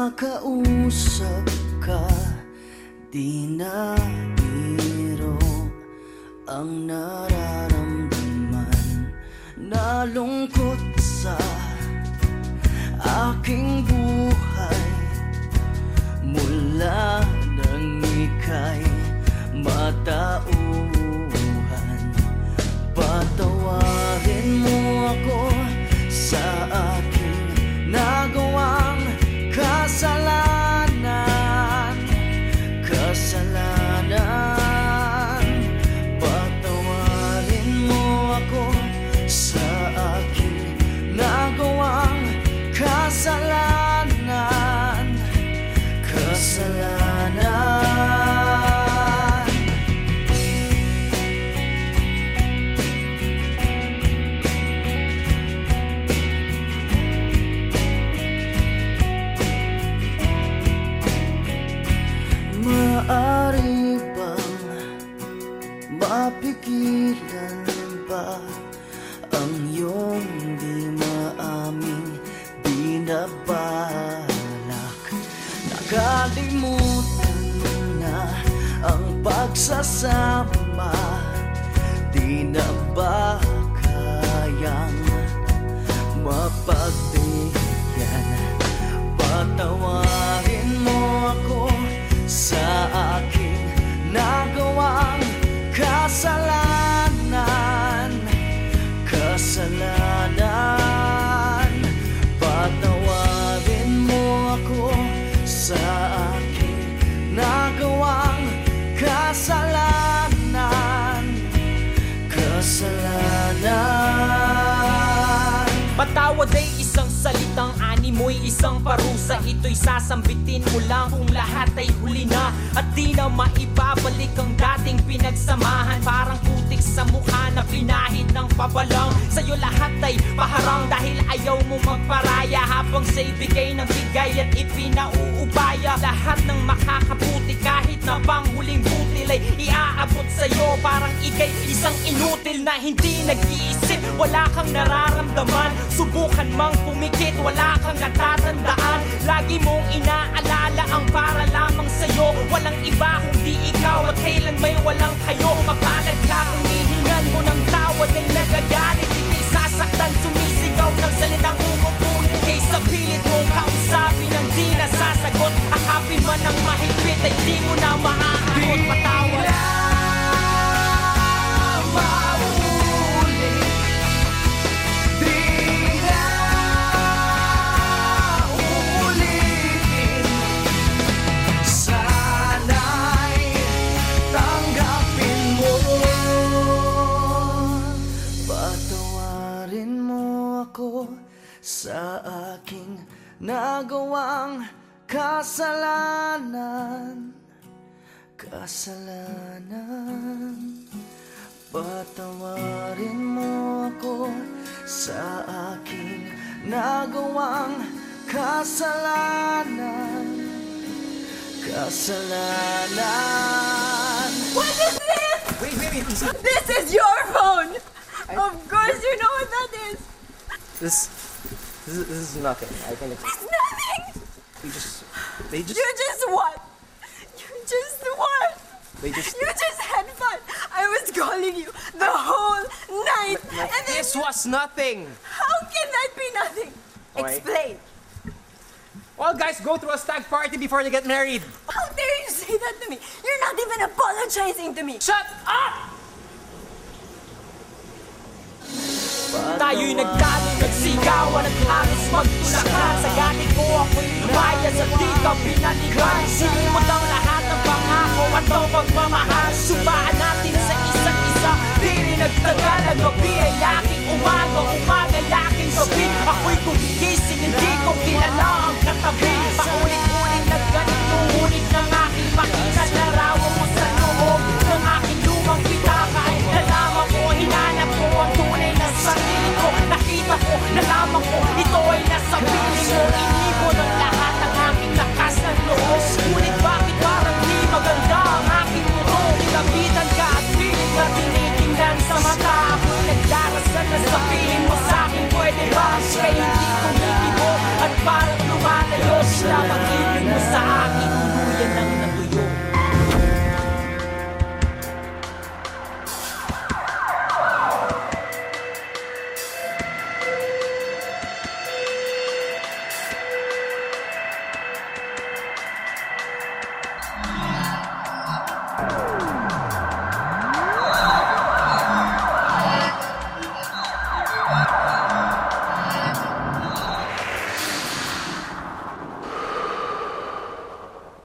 makausap ka Di na biro ang nararamdaman. Sa mapigilan ba ang iyong di maaming binabalak Nakalimutan na ang pagsasama. Di na ba kasalanan animoy isang parusa. Ito'y sasambitin mo lang kung lahat ay huli na. At di na maibabalik ang dating pinagsamahan. Parang putik sa mukha na pinahid ng pabalang. Sa'yo lahat ay paharang dahil ayaw mo magparaya. Habang sa'y bigay ng bigay at ipinauubaya. Lahat ng makakabuti kahit na panghuling butil ay iaabot sa'yo? Parang ikay isang inutil na hindi nag-iisip. Wala kang nararamdaman. Subukan mang pumikit, wala kang natatandaan. Lagi mong inaalala ang para mahigpit ay di mo na maaakot Patawad. Sa aking nagawang kasalanan Kasalanan Patawarin mo ako sa aking nagawang kasalanan Kasalanan What is this? Wait, wait, wait. This, This is your phone! Of course you know what that is! this, this, is, this is nothing. I can. It's nothing! You just, they just, You just what? You just they just. You just had fun! I was calling you the whole night! And then This was nothing. how can that be nothing? Why? Explain! All guys go through a stag party before they get married. How dare you say that to me? You're not even apologizing to me! Shut up! Tayo'y nagtalo, nagsigawan at halos magtulakan Sa galit ko ako'y lumaya sa di ka pinanigan Sinimot ang lahat ng pangako at ang pagmamahal. Subaan natin sa isa't isa. Di rin nagtagal ang gabi ay aking umaga